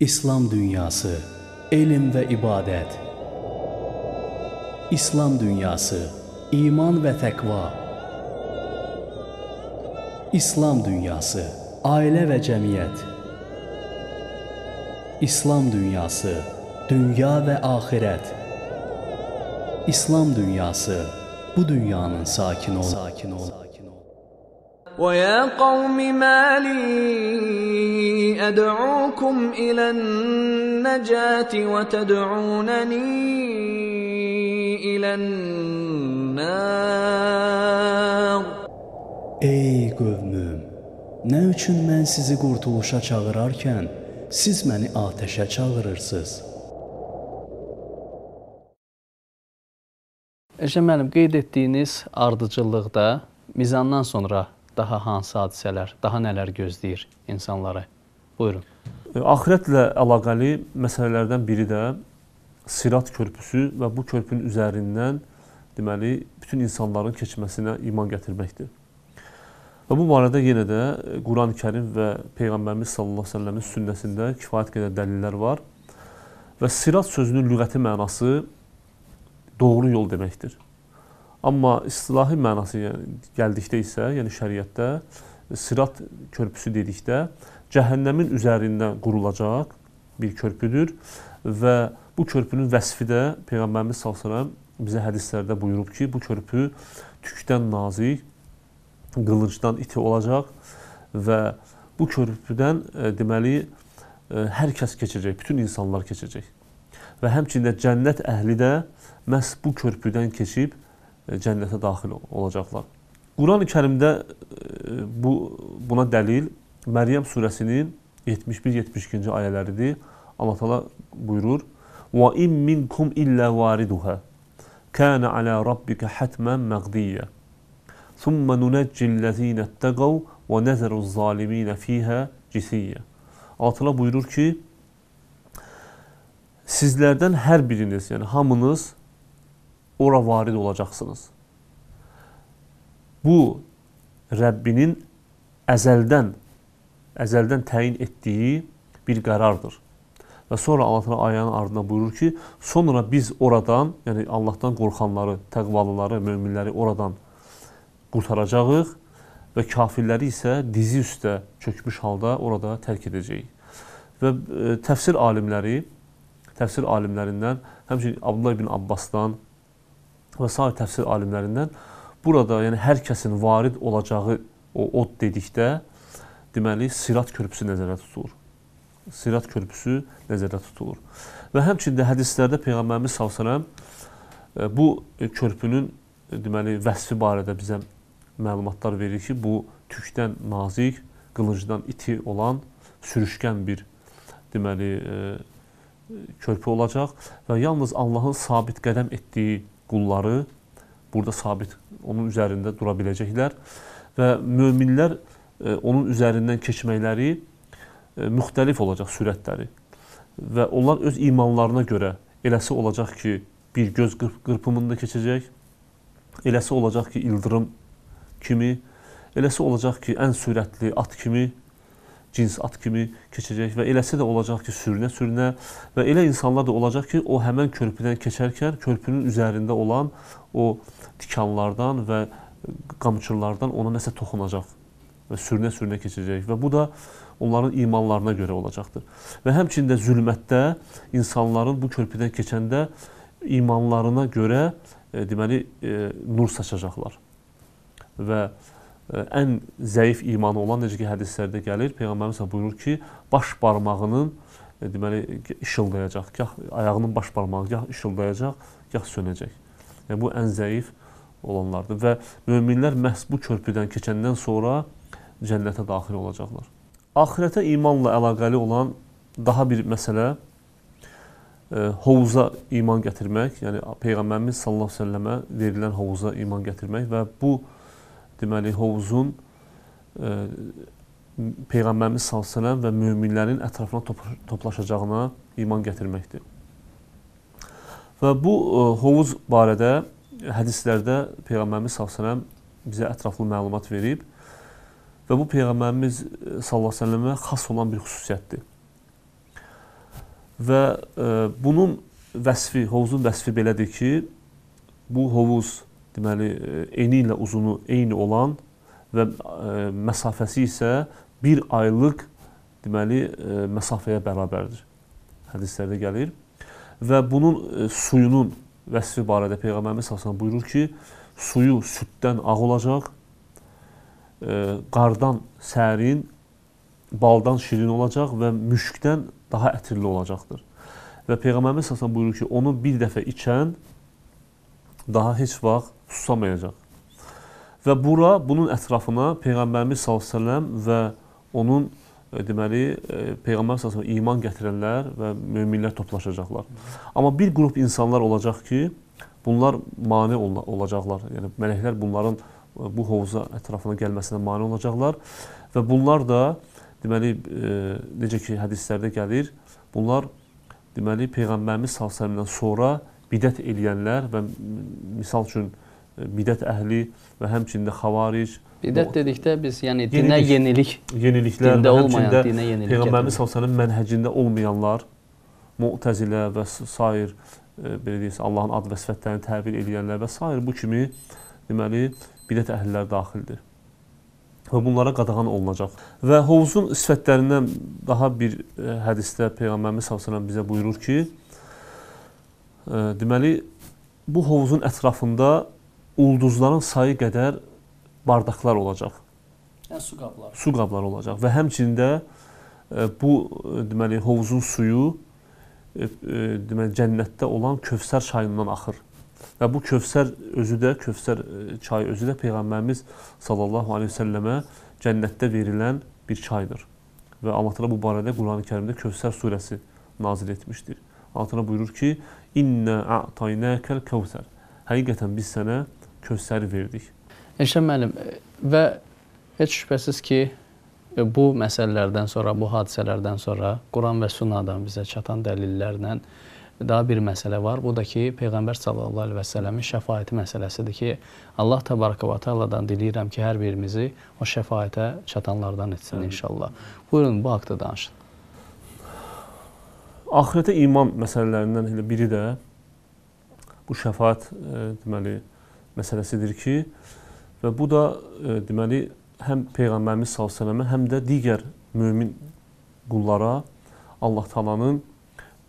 İslam dünyası, elm və ibadət. İslam dünyası, iman və təqva. İslam dünyası, ailə və cəmiyyət. İslam dünyası, dünya və axirət. İslam dünyası, bu dünyanın sakini ol. Sakin ol. ويا قوم ما لي ادعوكم الى النجاه وتدعونني الى النار Ey qövmüm, nə üçün mən sizi qurtuluşa çağırarkən siz məni atəşə çağırırsınız? Eşə müəllim qeyd etdiyiniz ardıcıllıqda mizandan sonra daha hansı hadisələr, daha nələr gözləyir insanları? Buyurun. Axirətlə əlaqəli məsələlərdən biri də Sirat körpüsü və bu körpünün üzərindən deməli bütün insanların keçməsinə iman gətirməkdir. Və bu barədə yenə də Quran-Kərim və Peyğəmbərimiz sallallahu əleyhi və səlləmin sünnəsində kifayət qədər dəlillər var. Və Sirat sözünün lüğəti mənası doğru yol deməkdir. Amma istilahi mənası yəni, gəldikdə isə, yəni şəriətdə Sirat körpüsü dedikdə cəhənnəmin üzərindən qurulacaq bir körpüdür və bu körpünün vəsfi də Peyğəmbərimiz sallallahu bizə hədislərdə buyurub ki, bu körpü tükdən nazik, qılıncdan iti olacaq və bu körpüdən e, deməli e, hər kəs keçəcək, bütün insanlar keçəcək. Və həmçində cənnət əhli də məhz bu körpüdən keçib e, cənnətə daxil olacaqlar. Qurani-Kərimdə bu buna dəlil Məryəm surəsinin 71-72-ci ayələridir. Allah Taala buyurur: "Və in minkum illə variduha kana ala rabbika hatman maqdiya. Thumma nunajji'l-lezina ittaqaw və nazaru'z-zalimin fiha cisiyya." Allah Taala buyurur ki, sizlərdən hər biriniz, yəni hamınız ora varid olacaqsınız. Bu Rəbbinin əzəldən əzəldən təyin etdiyi bir qərardır. Və sonra Allah Taala ayənin ardından buyurur ki, sonra biz oradan, yəni Allahdan qorxanları, təqvalıları, möminləri oradan qurtaracağıq və kafirləri isə dizi üstə çökmüş halda orada tərk edəcəyik. Və e, təfsir alimləri, təfsir alimlərindən, həmçinin Abdullah ibn Abbasdan və sair təfsir alimlərindən burada, yəni hər kəsin varid olacağı o od dedikdə deməli Sirat körpüsü nəzərdə tutulur. Sirat körpüsü nəzərdə tutulur. Və həmçində hədislərdə Peyğəmbərimiz sallallahu əleyhi bu körpünün deməli vəsfi barədə bizə məlumatlar verir ki, bu tükdən nazik, qılıncdan iti olan sürüşkən bir deməli körpü olacaq və yalnız Allahın sabit qədəm etdiyi qulları burada sabit onun üzərində dura biləcəklər və möminlər e, onun üzərindən keçməkləri e, müxtəlif olacaq sürətləri. Və onlar öz imanlarına görə eləsi olacaq ki, bir göz qırpımında keçəcək, eləsi olacaq ki, ildırım kimi, eləsi olacaq ki, ən sürətli at kimi cins at kimi keçəcək və eləsi də olacaq ki, sürünə-sürünə və elə insanlar da olacaq ki, o həmən körpüdən keçərkən körpünün üzərində olan o tikanlardan və qamçırlardan ona nəsə toxunacaq və sürünə-sürünə keçəcək və bu da onların imanlarına görə olacaqdır. Və həmçində zülmətdə insanların bu körpüdən keçəndə imanlarına görə e, deməli e, nur saçacaqlar. Və ən zəif imanı olan necə ki hədislərdə gəlir, peyğəmbərimiz buyurur ki, baş barmağının e, deməli işıldayacaq, gah ayağının baş barmağı gah işıldayacaq, gah sönəcək. Yəni bu ən zəif olanlardır və möminlər məhz bu körpüdən keçəndən sonra cənnətə daxil olacaqlar. Axirətə imanla əlaqəli olan daha bir məsələ e, hovuza iman gətirmək, yəni peyğəmbərimiz sallallahu əleyhi və səlləmə verilən hovuza iman gətirmək və bu deməli hovuzun e, Peyğəmbərimiz sallallahu və möminlərin ətrafına toplaşacağına iman gətirməkdir. Və bu e, hovuz barədə hədislərdə Peyğəmbərimiz sallallahu bizə ətraflı məlumat verib və bu Peyğəmbərimiz sallallahu əleyhi xas olan bir xüsusiyyətdir. Və e, bunun vəsfi, hovuzun vəsfi belədir ki, bu hovuz deməli e, eni ilə uzunu eyni olan və e, məsafəsi isə bir aylıq deməli e, məsafəyə bərabərdir. Hədislərdə gəlir. Və bunun e, suyunun vəsfi barədə Peyğəmbərimiz sallallahu buyurur ki, suyu süddən ağ olacaq, e, qardan sərin, baldan şirin olacaq və müşkdən daha ətirli olacaqdır. Və Peyğəmbərimiz sallallahu buyurur ki, onu bir dəfə içən daha heç vaxt susamayacaq. Və bura bunun ətrafına Peyğəmbərimiz sallallahu və onun e, deməli e, Peyğəmbər sallallahu iman gətirənlər və möminlər toplaşacaqlar. Amma bir qrup insanlar olacaq ki, bunlar mane ol olacaqlar. Yəni mələklər bunların bu hovuza ətrafına gəlməsinə mane olacaqlar və bunlar da deməli necə ki hədislərdə gəlir, bunlar deməli Peyğəmbərimiz sallallahu sonra bidət eləyənlər və misal üçün bidət əhli və həmçində xavaric Bidət dedikdə biz yəni dinə yenilik, yeniliklər dində olmayan dinə yenilik. Peyğəmbərimiz sallallahu mənhəcində olmayanlar, Mu'təzilə və sair e, belə deyirsə Allahın ad və sifətlərini təbir edənlər və sair bu kimi deməli bidət əhlilər daxildir. Və bunlara qadağan olunacaq. Və hovuzun sifətlərindən daha bir e, hədisdə Peyğəmbərimiz sallallahu bizə buyurur ki, e, deməli bu hovuzun ətrafında ulduzların sayı qədər bardaqlar olacaq. Yəni su qabları. Su qabları olacaq və həmçində e, bu deməli hovuzun suyu deməli cənnətdə olan Kövsər çayından axır. Və bu Kövsər özü də Kövsər çayı özü də peyğəmbərimiz sallallahu əleyhi və səlləmə cənnətdə verilən bir çaydır. Və Allah təala bu barədə Qurani-Kərimdə Kövsər surəsi nazil etmişdir. Allah təala buyurur ki: "İnna a'taynakal Kevser." Həqiqətən biz sənə Kövsəri verdik. Elşən müəllim və heç şübhəsiz ki, bu məsələlərdən sonra, bu hadisələrdən sonra Quran və Sunnadan bizə çatan dəlillərlə daha bir məsələ var. Bu da ki, Peyğəmbər sallallahu əleyhi və səlləmin şəfaəti məsələsidir ki, Allah təbaraka və təaladan diləyirəm ki, hər birimizi o şəfaətə çatanlardan etsin inşallah. Buyurun bu haqqda danışın. Axirətə iman məsələlərindən elə biri də bu şəfaət e, deməli məsələsidir ki, və bu da e, deməli həm peyğəmbərimiz sallallahu həm də digər mömin qullara Allah Taala'nın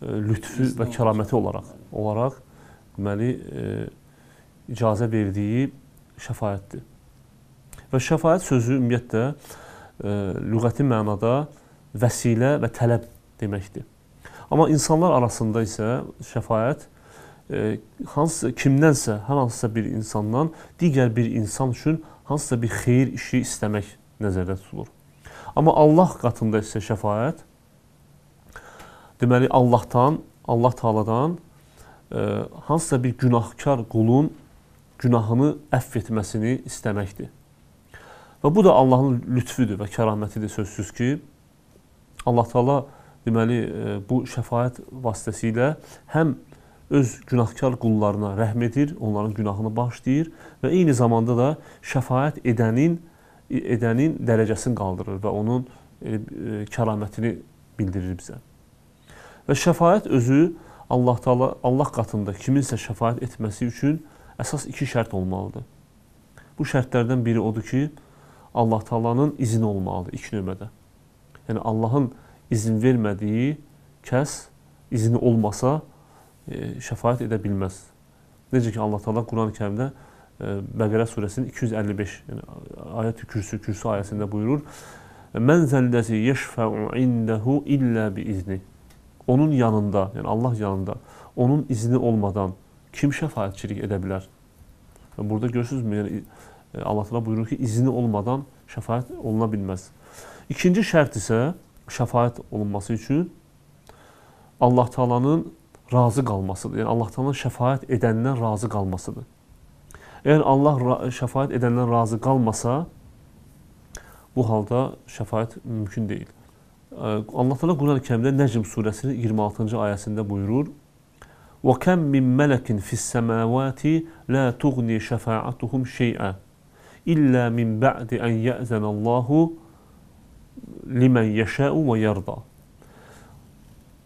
lütfü və kəraməti olaraq olaraq deməli e, icazə verdiyi şəfaətdir. Və şəfaət sözü ümumiyyətlə e, lüğəti mənada vəsilə və tələb deməkdir. Amma insanlar arasında isə şəfaət e, hansısa kimdənsə, hər hansısa bir insandan digər bir insan üçün hansısa bir xeyir işi istəmək nəzərdə tutulur. Amma Allah qatında isə şəfaət deməli Allahdan, Allah Taala'dan e, hansısa bir günahkar qulun günahını əfv etməsini istəməkdir. Və bu da Allahın lütfüdür və kəramətidir sözsüz ki, Allah Taala deməli e, bu şəfaət vasitəsilə həm öz günahkar qullarına rəhm edir, onların günahını bağışlayır və eyni zamanda da şəfaət edənin edənin dərəcəsini qaldırır və onun e, e, kəramətini bildirir bizə. Və şəfaət özü Allah Taala Allah qatında kiminsə şəfaət etməsi üçün əsas iki şərt olmalıdır. Bu şərtlərdən biri odur ki, Allah Taala'nın izni olmalıdır ilk növbədə. Yəni Allahın izin vermədiyi kəs izni olmasa E, şəfaət edə bilməz. Necə ki Allah Taala Quran-Kərimdə e, Bəqərə surəsinin 255, yəni ayət-i kürsü, kürsü ayəsində buyurur: "Mən zəlləzi yeşfa'u indehu illə bi izni." Onun yanında, yəni Allah yanında onun izni olmadan kim şəfaətçilik edə bilər? Və burada görürsünüzmü? Yəni e, Allah Taala buyurur ki, izni olmadan şəfaət oluna bilməz. İkinci şərt isə şəfaət olunması üçün Allah Taala'nın razı qalmasıdır. Yəni Allah Taala şəfaət edəndən razı qalmasıdır. Əgər Allah şəfaət edəndən razı qalmasa, bu halda şəfaət mümkün deyil. Allah Taala Quran-Kərimdə Nəcm surəsinin 26-cı ayəsində buyurur: "Və kam min mələkin fis-semawati la tughni şəfaətuhum şey'a illə min ba'di an ya'zanallahu limen yəşə'u və yarda."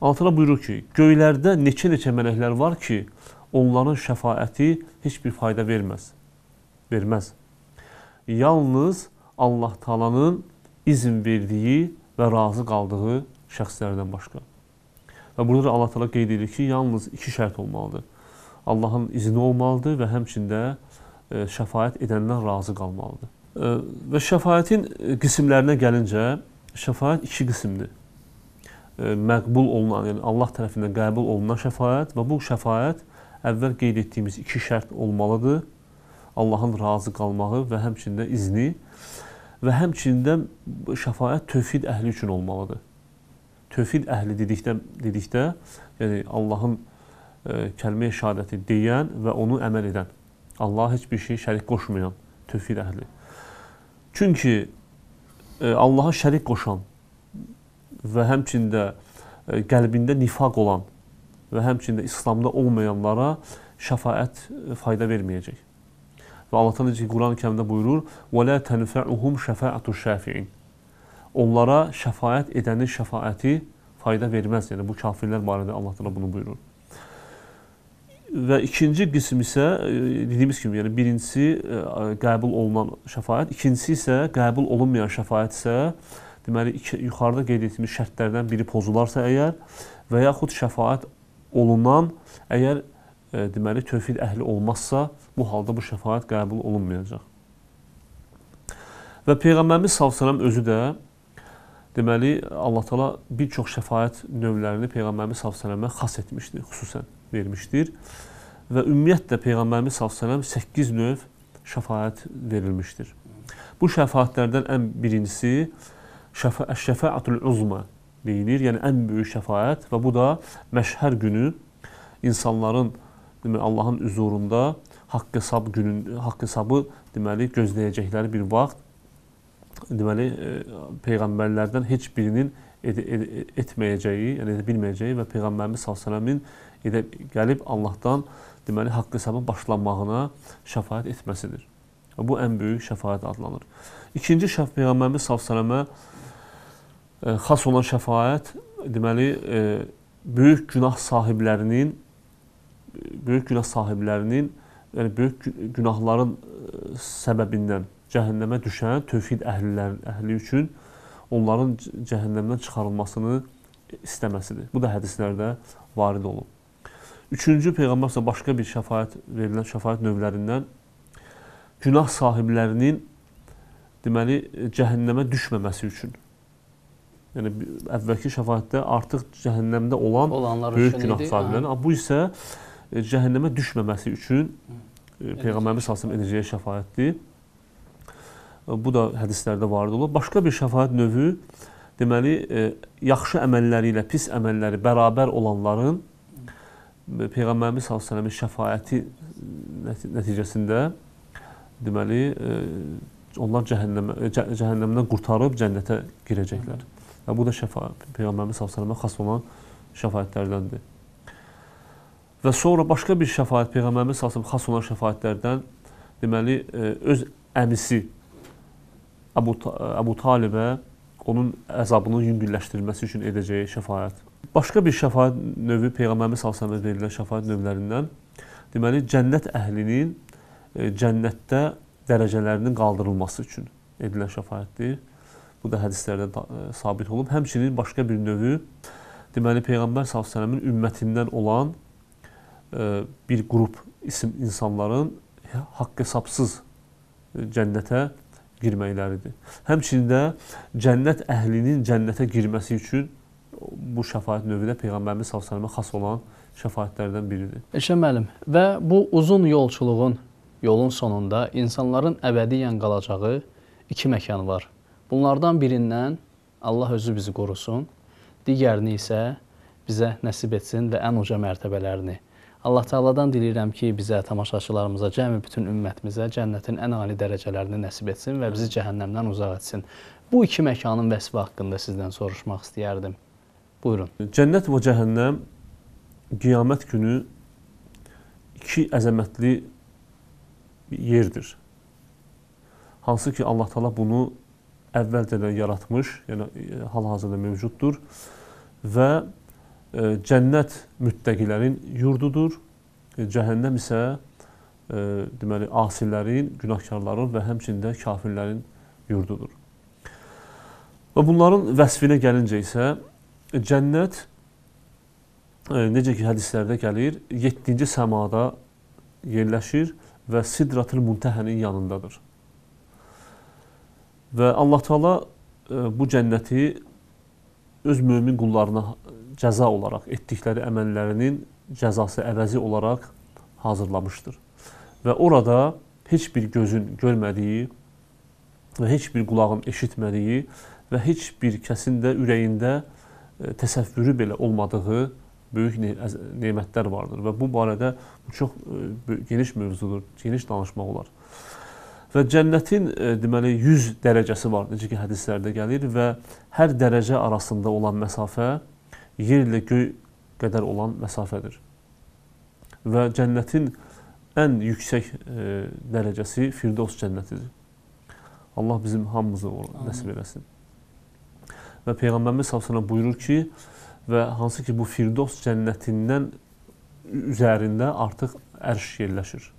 Allah Teala buyurur ki, göylərdə neçə-neçə mələklər var ki, onların şəfaəti heç bir fayda verməz. Verməz. Yalnız Allah Taala'nın izin verdiyi və razı qaldığı şəxslərdən başqa. Və burada da Allah Teala qeyd edir ki, yalnız iki şərt olmalıdır. Allahın izni olmalıdır və həmçində e, şəfaət edəndən razı qalmalıdır. E, və şəfaətin e, qismlərinə gəlincə, şəfaət iki qismdir. Məqbul olunan, yəni Allah tərəfindən qəbul olunan şəfaət və bu şəfaət əvvəl qeyd etdiyimiz iki şərt olmalıdır. Allahın razı qalmağı və həmçində izni və həmçində şəfaət tövhid əhli üçün olmalıdır. Tövhid əhli dedikdə dedikdə, yəni Allahın e, kəlmə-i şahadəti deyən və onu əməl edən, Allaha heç bir şey şərik qoşmayan tövhid əhli. Çünki e, Allaha şərik qoşan və həmçində e, qəlbində nifaq olan və həmçində İslamda olmayanlara şəfaət e, fayda verməyəcək. Və Allah Teala Quran-ı Kərimdə buyurur: "Və la tanfa'uhum şəfaətu şəfiin." Onlara şəfaət edənin şəfaəti fayda verməz. Yəni bu kafirlər barədə Allah Teala bunu buyurur. Və ikinci qism isə e, dediyimiz kimi, yəni birincisi qəbul olunan şəfaət, ikincisi isə qəbul olunmayan şəfaət isə deməli yuxarıda qeyd etdiyimiz şərtlərdən biri pozularsa əgər və yaxud şəfaət olunan əgər e, deməli tövhid əhli olmazsa, bu halda bu şəfaət qəbul olunmayacaq. Və peyğəmbərimiz sallallahu özü də deməli Allah Taala bir çox şəfaət növlərini peyğəmbərimiz sallallahu xas etmişdir, xüsusən vermişdir. Və ümumiyyətlə peyğəmbərimiz sallallahu 8 növ şəfaət verilmişdir. Bu şəfaətlərdən ən birincisi şəfa-şəfaatul uzma deyilir. Yəni ən böyük şəfaət və bu da məşhər günü insanların deməli Allahın huzurunda haqq hesab günün haqq hesabı deməli gözləyəcəkləri bir vaxt deməli e, peyğəmbərlərdən heç birinin ed ed etməyəcəyi, yəni edə bilməyəcəyi və peyğəmbərimiz sallalləmin edə gəlib Allahdan deməli haqq hesabın başlanmağına şəfaət etməsidir. Bu ən böyük şəfaət adlanır. İkinci şəf peyğəmbərimiz sallalləmə xas olan şəfaət deməli e, böyük günah sahiblərinin böyük günah sahiblərinin yəni böyük günahların e, səbəbindən cəhənnəmə düşən tövhid əhlilər əhli üçün onların cəhənnəmdən çıxarılmasını istəməsidir. Bu da hədislərdə varid olub. Üçüncü peyğəmbər başqa bir şəfaət verilən şəfaət növlərindən günah sahiblərinin deməli cəhənnəmə düşməməsi üçün Yəni əvvəlki şəfaətdə artıq cəhənnəmdə olan Olanlar böyük günah sahiblərini, bu isə e, cəhənnəmə düşməməsi üçün e, Peyğəmbərimiz sallallahu edəcəyi şəfaətdir. E, bu da hədislərdə varid olub. Başqa bir şəfaət növü deməli yaxşı əməlləri ilə pis əməlləri bərabər olanların Peyğəmbərimiz sallallahu şəfaəti nəticəsində deməli onlar cəhənnəmə cəhənnəmdən qurtarıb cənnətə girəcəklər. Və bu da şəfa Peyğəmbərimiz sallallahu xas olan şəfaətlərdəndir. Və sonra başqa bir şəfaət Peyğəmbərimiz sallallahu xas olan şəfaətlərdən deməli e, öz əmisi Əbu Əbu Talibə onun əzabının yüngülləşdirilməsi üçün edəcəyi şəfaət. Başqa bir şəfaət növü Peyğəmbərimiz sallallahu verilən şəfaət növlərindən deməli cənnət əhlinin e, cənnətdə dərəcələrinin qaldırılması üçün edilən şəfaətdir. Bu da hədislərdə e, sabit olub. Həmçinin başqa bir növü deməli Peyğəmbər sallallahu ümmətindən olan e, bir qrup isim insanların haqq hesabsız e, cənnətə girməkləridir. Həmçinin də cənnət əhlinin cənnətə girməsi üçün bu şəfaət növü də Peyğəmbərimiz sallallahu xas olan şəfaətlərdən biridir. Eşə müəllim, və bu uzun yolçuluğun yolun sonunda insanların əbədiyyən qalacağı iki məkan var. Bunlardan birindən Allah özü bizi qorusun, digərini isə bizə nəsib etsin və ən uca mərtəbələrini. Allah Taala'dan diləyirəm ki, bizə, tamaşaçılarımıza, cəmi bütün ümmətimizə cənnətin ən ali dərəcələrini nəsib etsin və bizi cəhənnəmdən uzaq etsin. Bu iki məkanın vəsfi haqqında sizdən soruşmaq istəyərdim. Buyurun. Cənnət və cəhənnəm qiyamət günü iki əzəmətli yerdir. Hansı ki Allah Taala bunu əvvəlcədən yaratmış, yəni e, hal-hazırda mövcuddur və cənnət müttəqilərin yurdudur. E, cəhənnəm isə e, deməli asilərin, günahkarların və həmçində kafirlərin yurdudur. Və bunların vəsfinə gəlincə isə cənnət e, necə ki hədislərdə gəlir, 7-ci səmada yerləşir və Sidratul Muntəhənin yanındadır. Və Allah Taala e, bu cənnəti öz mömin qullarına cəza olaraq etdikləri əməllərinin cəzası əvəzi olaraq hazırlamışdır. Və orada heç bir gözün görmədiyi və heç bir qulağın eşitmədiyi və heç bir kəsin də ürəyində e, təsəvvürü belə olmadığı böyük nemətlər vardır və bu barədə bu çox e, geniş mövzudur, geniş danışmaq olar. Və cənnətin e, deməli 100 dərəcəsi var, necə ki hədislərdə gəlir və hər dərəcə arasında olan məsafə yer ilə göy qədər olan məsafədir. Və cənnətin ən yüksək e, dərəcəsi Firdovs cənnətidir. Allah bizim hamımızı nəsib eləsin. Və Peyğəmbərimiz sallallahu buyurur ki, və hansı ki bu Firdovs cənnətindən üzərində artıq ərş yerləşir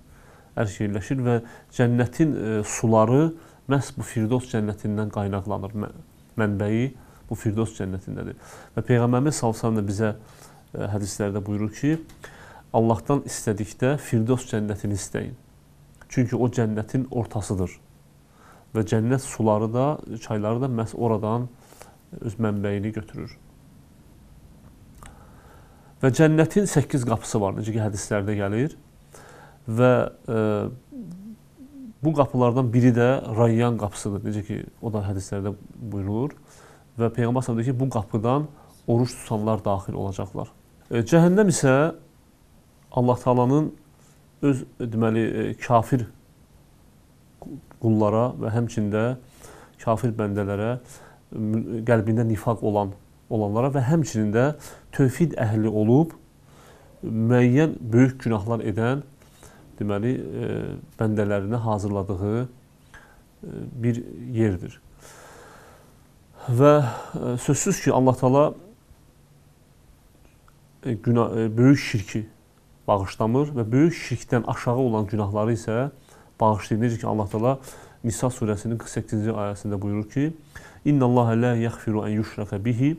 ərş yerləşir və cənnətin e, suları məhz bu Firdos cənnətindən qaynaqlanır. Mənbəyi bu Firdos cənnətindədir. Və Peyğəmbərimiz sallallahu da bizə e, hədislərdə buyurur ki, Allahdan istədikdə Firdos cənnətini istəyin. Çünki o cənnətin ortasıdır. Və cənnət suları da, çayları da məhz oradan öz mənbəyini götürür. Və cənnətin 8 qapısı var, necə ki hədislərdə gəlir və e, bu qapılardan biri də Rayyan qapısıdır. Necə ki, o da hədislərdə buyurulur və Peyğəmbər sallallahu ki, bu qapıdan oruç tutanlar daxil olacaqlar. E, cəhənnəm isə Allah Taala'nın öz deməli e, kafir qullara və həmçində kafir bəndələrə qəlbində nifaq olan olanlara və həmçinin də tövhid əhli olub müəyyən böyük günahlar edən deməli e, bəndələrinə hazırladığı e, bir yerdir. Və e, sözsüz ki, Allah Taala günah böyük şirki bağışlamır və böyük şirkdən aşağı olan günahları isə bağışlayır. Necə ki Allah Taala Nisa surəsinin 48-ci ayəsində buyurur ki: "İnnallaha la yaghfiru an yushraka bihi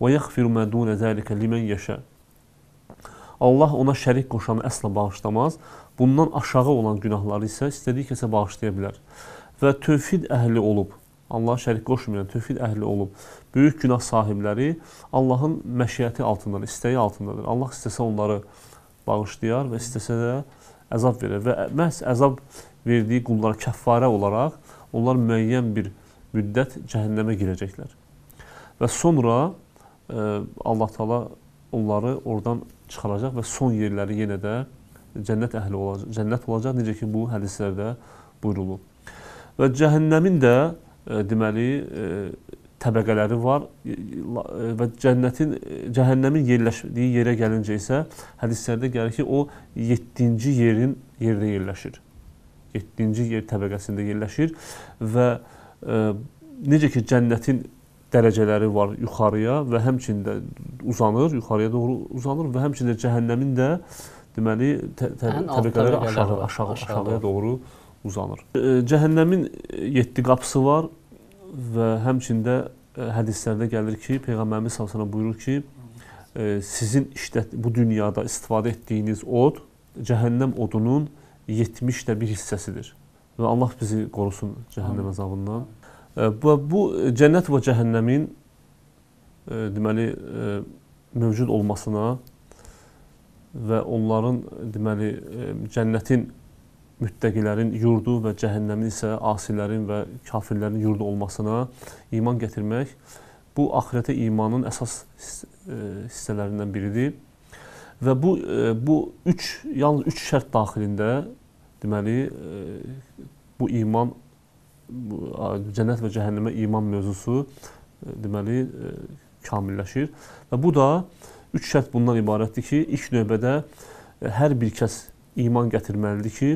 və yaghfiru ma dun zalika limen yasha." Allah ona şərik qoşanı əsla bağışlamaz. Bundan aşağı olan günahları isə istədiyi kəsə bağışlaya bilər. Və tövhid əhli olub, Allah şərik qoşmayan tövhid əhli olub, böyük günah sahibləri Allahın məşiyyəti altındadır, istəyi altındadır. Allah istəsə onları bağışlayar və istəsə də əzab verər və məhz əzab verdiyi qullara kəffarə olaraq onlar müəyyən bir müddət cəhənnəmə girəcəklər. Və sonra e, Allah Taala onları oradan çıxaracaq və son yerləri yenə də cənnət əhli olacaq. Cənnət olacaq necə ki bu hədislərdə buyurulub. Və cəhənnəmin də deməli e, təbəqələri var. E, və cənnətin cəhənnəmin yerləşdiyi yerə gəlincə isə hədislərdə gəlir ki, o 7-ci yerin yerdə yerləşir. 7-ci yer təbəqəsində yerləşir və e, necə ki cənnətin dərəcələri var yuxarıya və həmçində uzanır, yuxarıya doğru uzanır və həmçində cəhənnəmin də deməli tə tə təbəqələri aşağı, aşağı, aşağıya doğru uzanır. Cəhənnəmin 7 qapısı var və həmçində hədislərdə gəlir ki, Peyğəmbərimiz sallallahu buyurur ki, sizin işlət bu dünyada istifadə etdiyiniz od cəhənnəm odunun 70də bir hissəsidir. Və Allah bizi qorusun cəhənnəm əzabından. Bu, bu cənnət və cəhənnəmin e, deməli e, mövcud olmasına və onların deməli e, cənnətin müttəqilərin yurdu və cəhənnəmin isə asilərin və kafirlərin yurdu olmasına iman gətirmək bu axirətə imanın əsas hissələrindən biridir. Və bu bu 3 yalnız 3 şərt daxilində deməli bu iman cənnət və cəhənnəmə iman mövzusu e, deməli e, kamilləşir. Və bu da üç şərt bundan ibarətdir ki, ilk növbədə e, hər bir kəs iman gətirməlidir ki,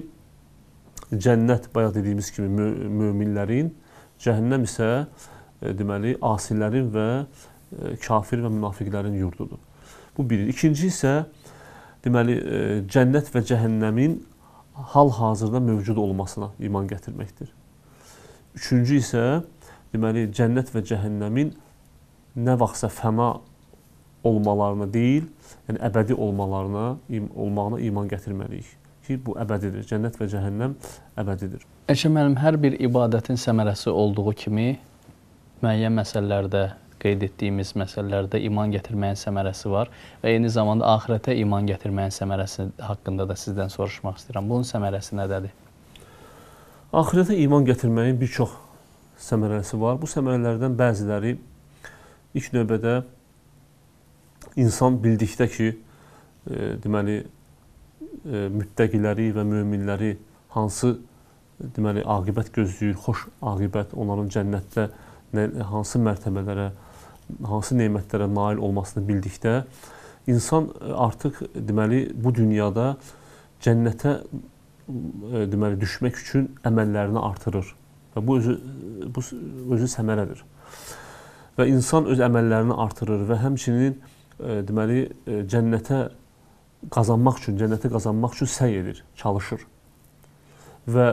cənnət bayaq dediyimiz kimi mö möminlərin, cəhənnəm isə deməli asilərin və kafir və münafiqlərin yurdudur. Bu biri. İkinci isə deməli e, cənnət və cəhənnəmin hal-hazırda mövcud olmasına iman gətirməkdir. Üçüncü isə deməli cənnət və cəhənnəmin nə vaxtsa fəna olmalarına deyil, yəni əbədi olmalarına, im olmağına iman gətirməliyik ki, bu əbədidir. Cənnət və cəhənnəm əbədidir. Əlşə müəllim, hər bir ibadətin səmərəsi olduğu kimi müəyyən məsələlərdə qeyd etdiyimiz məsələlərdə iman gətirməyin səmərəsi var və eyni zamanda axirətə iman gətirməyin səmərəsi haqqında da sizdən soruşmaq istəyirəm. Bunun səmərəsi nədədir? Axirətə iman gətirməyin bir çox səmərəsi var. Bu səmərələrdən bəziləri ilk növbədə insan bildikdə ki, e, deməli müttəqiləri və möminləri hansı deməli aqibət gözləyir, xoş aqibət, onların cənnətdə nə, hansı mərtəbələrə hansı nemətlərə nail olmasını bildikdə insan e, artıq deməli bu dünyada cənnətə e, deməli düşmək üçün əməllərini artırır. Və bu özü bu özü səmərədir. Və insan öz əməllərini artırır və həmçinin e, deməli cənnətə qazanmaq üçün, cənnəti qazanmaq üçün səy edir, çalışır. Və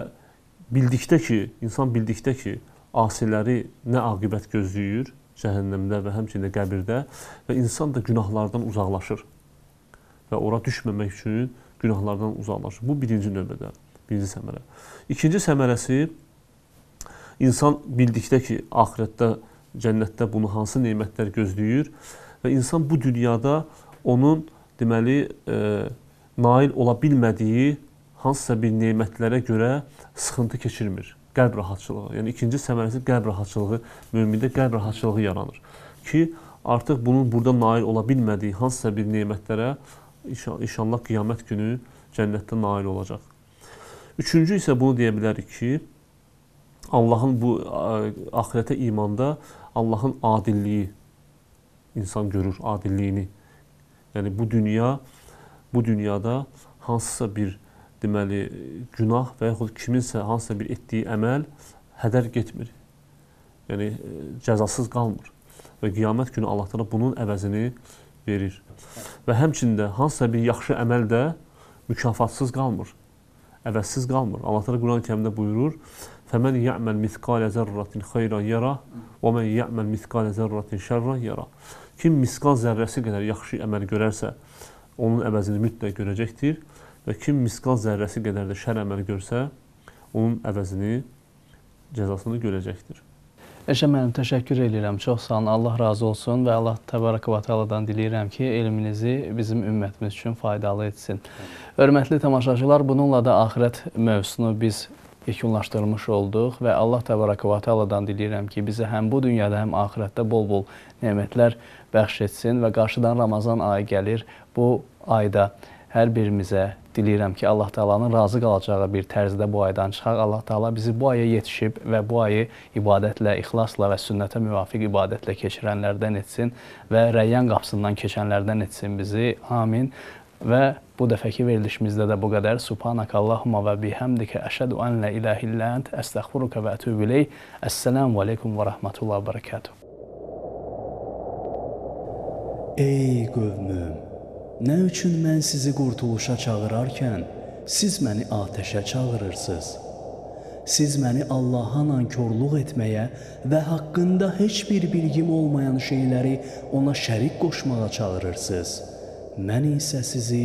bildikdə ki, insan bildikdə ki, asiləri nə aqibət gözləyir, cəhənnəmdə və həmçinin qəbirdə və insan da günahlardan uzaqlaşır və ora düşməmək üçün günahlardan uzaqlaşır. Bu birinci növbədə, birinci səmərə. İkinci səmərəsi insan bildikdə ki, axirətdə, cənnətdə bunu hansı nemətlər gözləyir və insan bu dünyada onun deməli e, nail ola bilmədiyi hansısa bir nemətlərə görə sıxıntı keçirmir qəlb rahatçılığı. Yəni ikinci səmərəsi qəlb rahatçılığı, mömində qəlb rahatçılığı yaranır ki, artıq bunun burada nail ola bilmədiyi hansısa bir nemətlərə inşallah qiyamət günü cənnətdə nail olacaq. Üçüncü isə bunu deyə bilərik ki, Allahın bu axirətə imanda Allahın adilliyi insan görür adilliyini. Yəni bu dünya bu dünyada hansısa bir deməli günah və yaxud kiminsə hansısa bir etdiyi əməl hədər getmir. Yəni cəzasız qalmır. Və qiyamət günü Allah təala bunun əvəzini verir. Və həmçində hansısa bir yaxşı əməl də mükafatsız qalmır. Əvəzsiz qalmır. Allah təala Quran-Kərimdə buyurur: "Fəmən ya'mal miskale zərratin xeyran yara və men ya'mal miskale zərratin şerran yara." Kim miskal zərrəsi qədər yaxşı əməl görərsə, onun əvəzini mütləq görəcəkdir və kim miskal zərrəsi qədər də şər əməl görsə, onun əvəzini, cəzasını görəcəkdir. Eşə mənim təşəkkür edirəm. Çox sağ olun. Allah razı olsun və Allah təbaraka və təaladan diləyirəm ki, elminizi bizim ümmətimiz üçün faydalı etsin. Hörmətli tamaşaçılar, bununla da axirət mövzusunu biz yekunlaşdırmış olduq və Allah təbaraka və təaladan diləyirəm ki, bizə həm bu dünyada, həm axirətdə bol-bol nemətlər bəxş etsin və qarşıdan Ramazan ayı gəlir. Bu ayda hər birimizə diləyirəm ki, Allah Taala'nın razı qalacağı bir tərzdə bu aydan çıxaq. Allah Taala bizi bu aya yetişib və bu ayı ibadətlə, ixlasla və sünnətə müvafiq ibadətlə keçirənlərdən etsin və Rəyyan qapısından keçənlərdən etsin bizi. Amin. Və bu dəfəki verilişimizdə də bu qədər. Subhanakallahumma və bihamdika əşhadu an la ilaha illa ent əstəğfiruka və etûbü ileyk. Əssalamu aleykum və rahmetullahi və bərəkatuh. Ey qövmüm, nə üçün mən sizi qurtuluşa çağırarkən siz məni atəşə çağırırsınız? Siz məni Allaha nankorluq etməyə və haqqında heç bir bilgim olmayan şeyləri ona şərik qoşmağa çağırırsınız. Mən isə sizi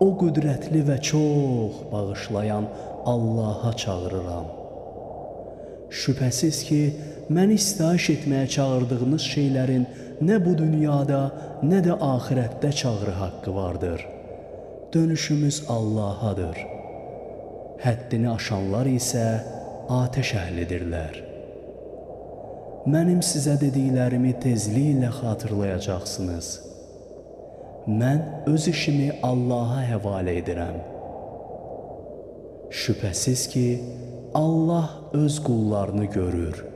o qüdrətli və çox bağışlayan Allaha çağırıram. Şübhəsiz ki, məni istahiş etməyə çağırdığınız şeylərin nə bu dünyada, nə də axirətdə çağrı haqqı vardır. Dönüşümüz Allahadır. Həddini aşanlar isə atəş əhlidirlər. Mənim sizə dediklərimi tezliklə xatırlayacaqsınız. Mən öz işimi Allaha həvalə edirəm. Şübhəsiz ki, Allah öz qullarını görür.